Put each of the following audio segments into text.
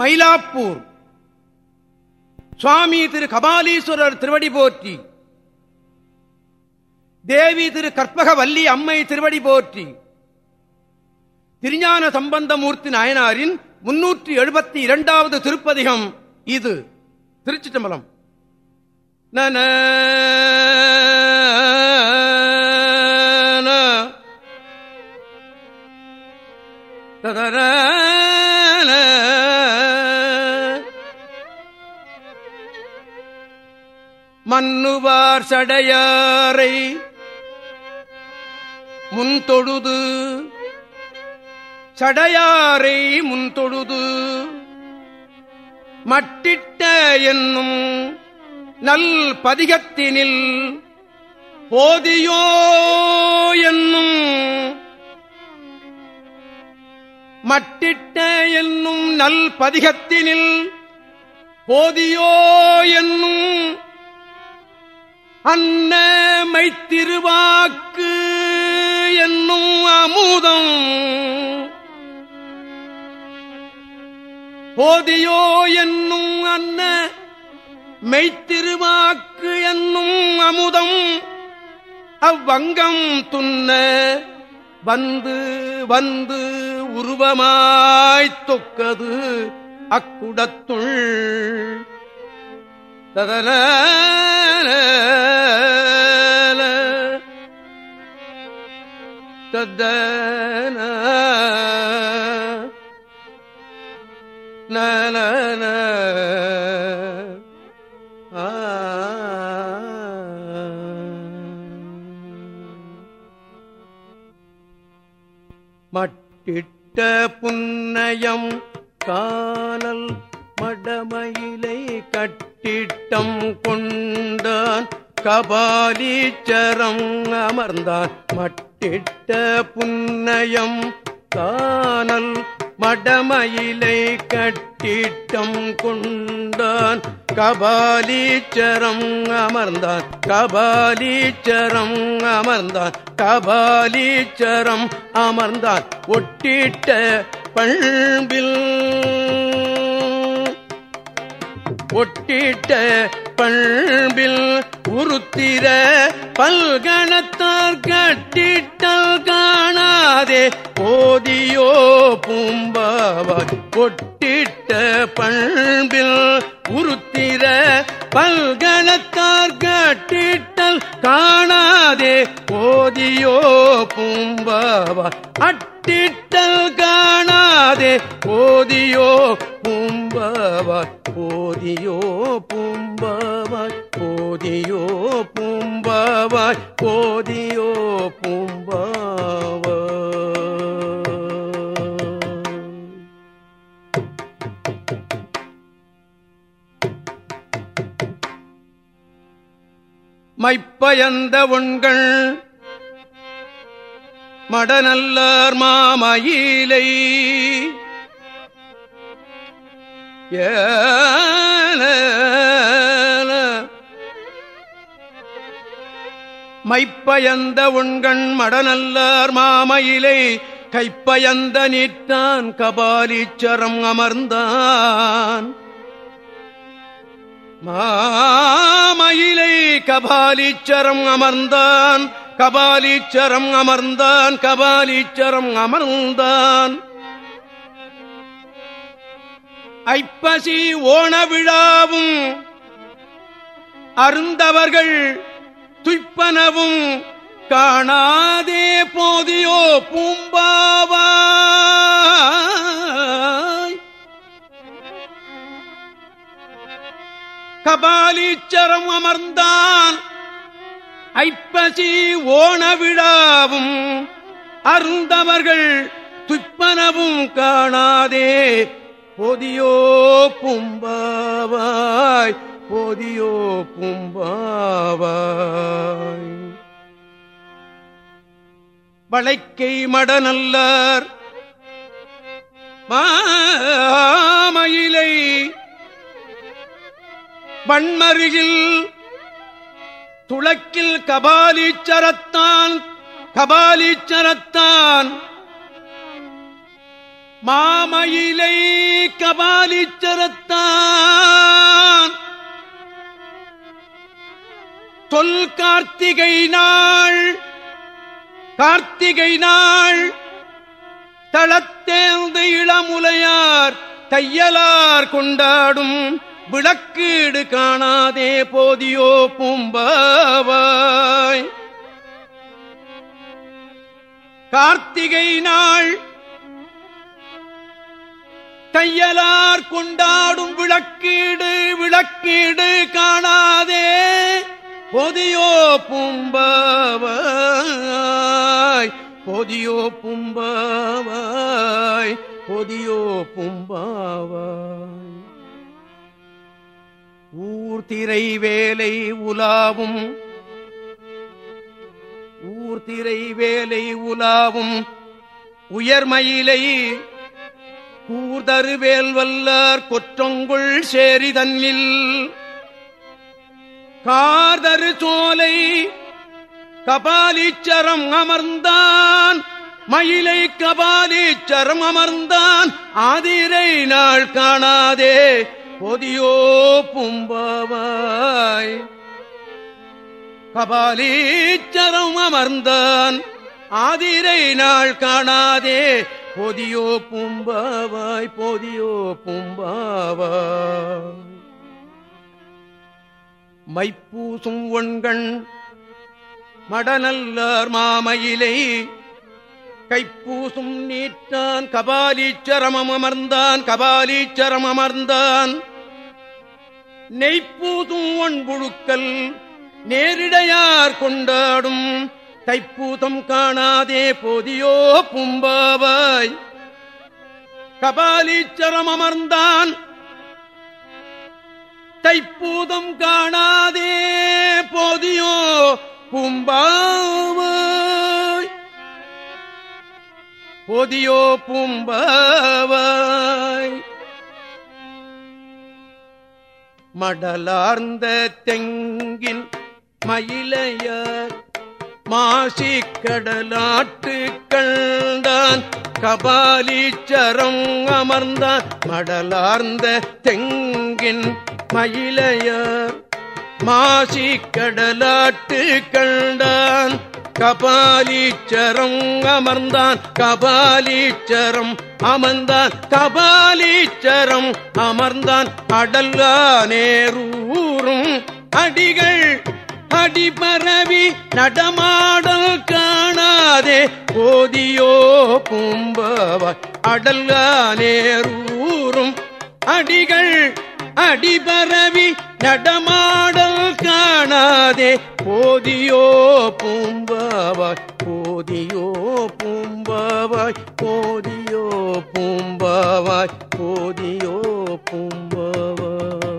மயிலாப்பூர். சுவாமி திரு கபாலீஸ்வரர் திருவடி போற்றி. தேவி திரு கற்பகவல்லி அம்மை திருவடி போற்றி. திருஞான சம்பந்தமூர்த்தி நாயனாரின் முன்னூற்றி எழுபத்தி இரண்டாவது திருப்பதிகம் இது. திருச்சி தம்பலம் நன மன்னுவார் சடையாரை முன்தொழுது சடையாரை முன்தொழுது மட்டிட்ட என்னும் நல் பதிகத்தினில் போதியோ என்னும் மட்டிட்ட என்னும் நல் பதிகத்தினில் போதியோ என்னும் அன்ன மைத்திருவாக்கு என்னும் அமுதம். போதியோ என்னும் அன்ன மெய்த்திருவாக்கு என்னும் அமுதம். அவ்வங்கம் துன்ன வந்து வந்து உருவமாய்த் தொக்கது அக்குடத்துள். ததன தத்தன நன மட்டிட்ட புன்னயம் காலல் மடமயிலை கட்ட திட்டம் கொண்டான் கபாலீச்சரம் அமர்ந்தான். மட்டிட்ட புன்னயம் தானல் மடமயிலை கட்டிட்டம் கொண்டான். கபாலீச்சரம் அமர்ந்தான் கபாலீச்சரம் அமர்ந்தான் கபாலீச்சரம் அமர்ந்தான். ஒட்டிட்ட பண்பில் ஒட்டிட்ட பண்பில் உருத்திர பல்கணத்தார் கட்டிட்டல் காணாதே. போதியோ பூம்பாவாய் ஒட்டிட்ட பண்பில் போதியோ பூம்பாவாய் போதியோ பூம்பாவாய். மைப்பயந்த உண்கள் மடநல்லார் மாமயிலை ஏ மைப்பயந்த உண்கண் மடநல்லார் மாமயிலை கைப்பயந்த நீட்டான் கபாலீச்சரம் அமர்ந்தான். மாமயிலை கபாலீச்சரம் அமர்ந்தான் கபாலீச்சரம் அமர்ந்தான் கபாலீச்சரம் அமர்ந்தான். ஐப்பசி ஓண விழாவும் அருந்தவர்கள் துய்ப்பனவும் காணாதே போதியோ பூம்பாவாய். கபாலீச்சரம் அமர்ந்தான். ஐப்பசி ஓண விழாவும் அருந்தவர்கள் துய்ப்பனவும் காணாதே போதியோ பூம்பாவாய். போதியோ பூம்பாவாய். வளைக்கை மடநல்லார் மாமயிலை வண்மருகில் துளக்கில் கபாலீச்சரத்தான் கபாலீச்சரத்தான் மாமயிலை கபாலீச்சரத்தான் தொல் கார்த்திகை நாள். கார்த்திகை நாள். தளத்தேர்ந்த இளமுலையார் தையலார் கொண்டாடும் விளக்கீடு காணாதே போதியோ பூம்பாவாய். கார்த்திகை நாள். தையலார் கொண்டாடும் விளக்கீடு விளக்கீடு காணாதே பொதியோ பும்பாவாய் பொதியோ பும்பாவாய் பொதியோ பும்பாவாய் ஊர் திரை வேலை உலாவும் ஊர் திரை வேலை உலாவும் உயர்மயிலை கூதருவேல் வல்லார் கொற்றொங்குள் சேரி தன்னில் கார்தரு சோலை கபாலீச்சரம் அமர்ந்தான். மயிலை கபாலீச்சரம் அமர்ந்தான். ஆதிரை நாள் காணாதே பொதியோ பும்பவாய். கபாலீச்சரம் அமர்ந்தான். ஆதிரை நாள் காணாதே பொதியோ பும்பவாய் பொதியோ பும்பவாய். மைப்பூசும் ஒண்கண் மடநல்லார் மாமயிலை. கைப்பூசும் நீட்டான் கபாலீச்சரமம் அமர்ந்தான் கபாலீச்சரம் அமர்ந்தான். நெய்ப்பூசும் ஒன்புழுக்கல் நேரிடையார் கொண்டாடும். தைப்பூதம் காணாதே போதியோ பும்பாவாய். கபாலீச்சரம் அமர்ந்தான் தைப்பூதம் காணாதே போதியோ பூம்பாவாய் போதியோ பூம்பாவாய் மடலார்ந்த தெங்கின் மயிலையார் மாசி கடலாட்டு கண்டான் கபாலீச்சரம் அமர்ந்தான் மடலார்ந்த தெங்கின் மயிலையார். மாசி கடலாட்டு கண்டான் கபாலீச்சரம் அமர்ந்தான் கபாலீச்சரம் அமர்ந்தான் கபாலீச்சரம் அமர்ந்தான் அடல்லா நேரூரும் அடிகள் அடிபரவி நடமாடல் காணாதே போதியோ பூம்பவாய் அடல்லானேரூரும் அடிகள் அடிபரவி நடமாடல் காணாதே போதியோ பூம்பாவாய் போதியோ பூம்பாவாய் போதியோ பூம்பாவாய் போதியோ பூம்பாவாய்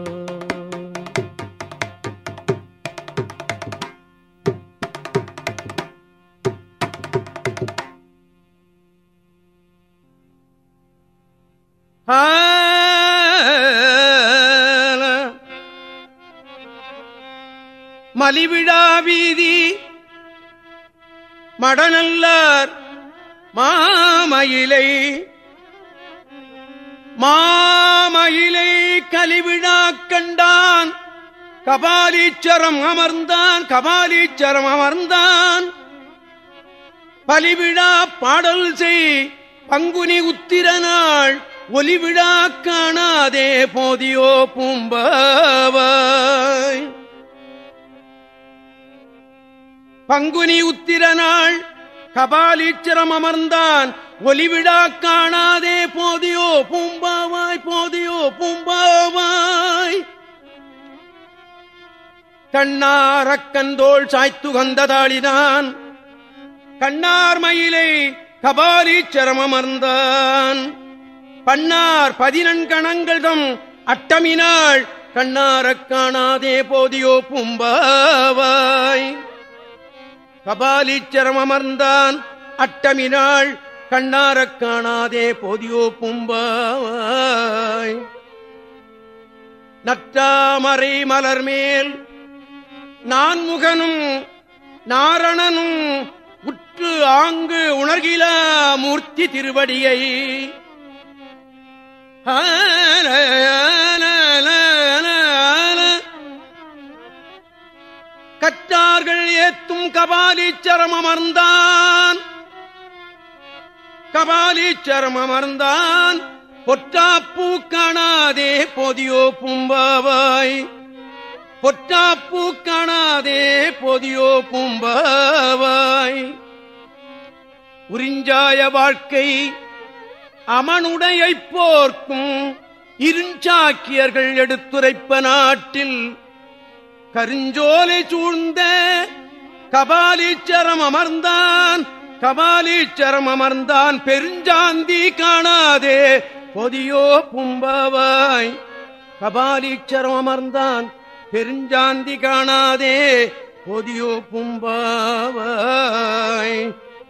மலிவிழா வீதி மடநல்லார் மாமயிலை. மாமயிலை கலிவிழா கண்டான் கபாலீச்சரம் அமர்ந்தான் கபாலீச்சரம் அமர்ந்தான். பலிவிழா பாடல் செய் பங்குனி உத்திர நாள் ஒலிவிழா காணாதே போதியோ பூம்பாவாய் பங்குனி உத்திர நாள் கபாலீச்சரம் அமர்ந்தான். ஒலிவிழா காணாதே போதியோ பூம்பாவாய் போதியோ பூம்பாவாய் கண்ணாரக்கந்தோள் சாய்த்து கந்ததாளினான். கண்ணார் மயிலை கபாலீச்சரம் அமர்ந்தான். பன்னார் பதினன்கணங்கள் தம் அட்டமினாள். கண்ணாரக் காணாதே போதியோ பூம்பாவாய். கபாலீச்சரம் அமர்ந்தான் அட்டமினாள். கண்ணாரக் காணாதே போதியோ பூம்பாவாய். நற்றாமரை மலர் மேல் நான்முகனும் நாரணனும் உற்று ஆங்கு உணர்கிலா மூர்த்தி திருவடியை. கற்றார்கள் ஏத்தும் கபாலீச்சரம் அமர்ந்தான். கபாலீச்சரம் அமர்ந்தான். பொற்றாப்பூ காணாதே பொதியோ பூம்பாவாய். பொற்றாப்பூ காணாதே பொதியோ பூம்பாவாய். உறிஞ்சாய வாழ்க்கை அமனுடையை போர்க்கும் இருஞ்சாக்கியர்கள் எடுத்துரைப்ப நாட்டில் கருஞ்சோலை சூழ்ந்த கபாலீச்சரம் அமர்ந்தான் கபாலீச்சரம் அமர்ந்தான் பெருஞ்சாந்தி காணாதே பொதியோ பும்பவாய். கபாலீச்சரம் அமர்ந்தான் பெருஞ்சாந்தி காணாதே பொதியோ பும்பாவாய்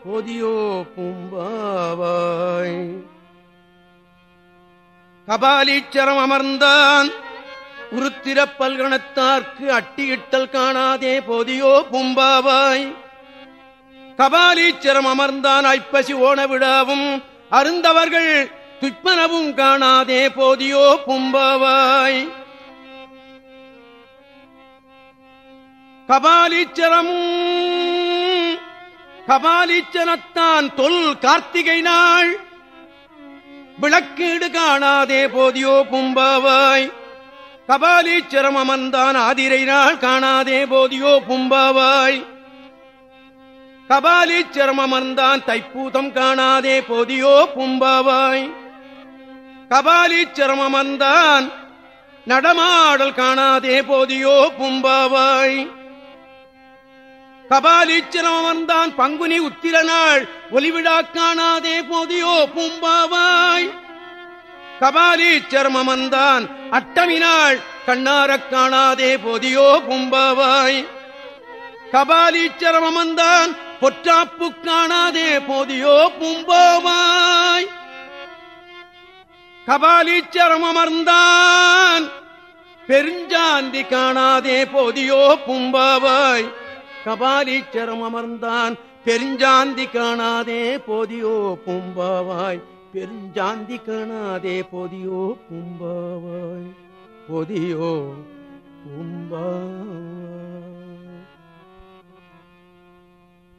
பொதியோ பும்பாவாய். கபாலீச்சரம் அமர்ந்தான். உருத்திர பல்கணத்தார்க்கு அட்டியிட்டல் காணாதே போதியோ பூம்பாவாய். கபாலீச்சரம் அமர்ந்தான் ஐப்பசி ஓண விழாவும் அருந்தவர்கள் துப்பனவும் காணாதே போதியோ பூம்பாவாய். கபாலீச்சரமும் கபாலீச்சரத்தான் தொல் கார்த்திகை நாள் விளக்கீடு காணாதே போதியோ பும்பாவாய். கபாலீச்சரம் அமர்ந்தான் ஆதிரை நாள் காணாதே போதியோ பும்பாவாய். கபாலீச்சரம் அமர்ந்தான் தைப்பூதம் காணாதே போதியோ பும்பாவாய். கபாலீச்சரம் அமர்ந்தான் நடமாடல் காணாதே போதியோ பும்பாவாய். கபாலீச்சரம் அமர்ந்தான் பங்குனி உத்திர நாள் ஒலிவிழா காணாதே போதியோ பூம்பாவாய். கபாலீச்சரம் அமர்ந்தான் அட்டமி நாள் கண்ணாரக் காணாதே போதியோ பூம்பாவாய். கபாலீச்சரம் அமர்ந்தான் பொற்றாப்பு காணாதே போதியோ பூம்பாவாய். கபாலீச்சரம் அமர்ந்தான் பெருஞ்சாந்தி காணாதே போதியோ பூம்பாவாய். கபாலீச்சரம் அமர்ந்தான். பெருஞ்சாந்தி காணாதே போதியோ பூம்பாவாய். பெருஞ்சாந்தி காணாதே போதியோ பூம்பாவாய். போதியோ பூம்பாவாய்.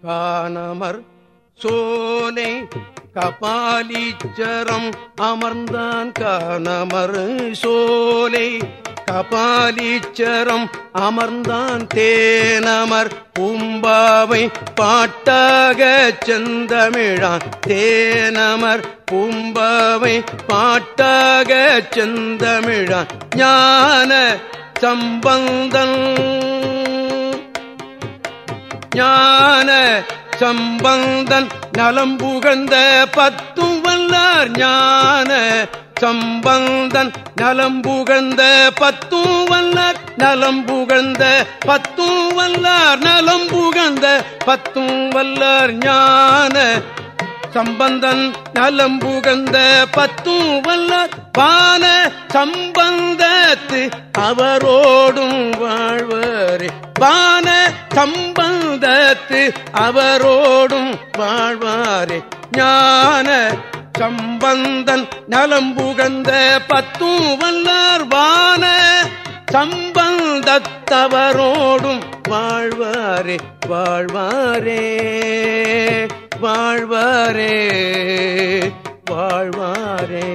காணமர் சோலை கபாலீச்சரம் அமர்ந்தான். காணமர் சோலை கபாலீச்சரம் அமர்ந்தான் தேனமர். பூம்பாவை பாட்டாக செந்தமிழான் தேனமர். பூம்பாவை பாட்டாக செந்தமிழான் ஞான சம்பந்தன். ஞான சம்பந்தன் நலம் புகழ்ந்த பத்தும் வல்லார் ஞான கம்பந்தன் நலம் புகழ்ந்த பத்தும் வல்லார் நலம் புகழ்ந்த பத்தும் வல்லார் நலம் புகழ்ந்த பத்தும் வல்லார் ஞான. சம்பந்தன் நலம் புகழ்ந்த பத்தும் வல்லார் பான சம்பந்தத்து அவரோடும் வாழ்வரே. பான சம்பந்தத்து அவரோடும் வாழ்வாரே. ஞான சம்பந்தன் நலம் புகழ்ந்த பத்தும் வல்லார்வான சம்பந்தத்தவரோடும் வாழ்வாரே வாழ்வாரே வாழ்வாரே வாழ்வாரே.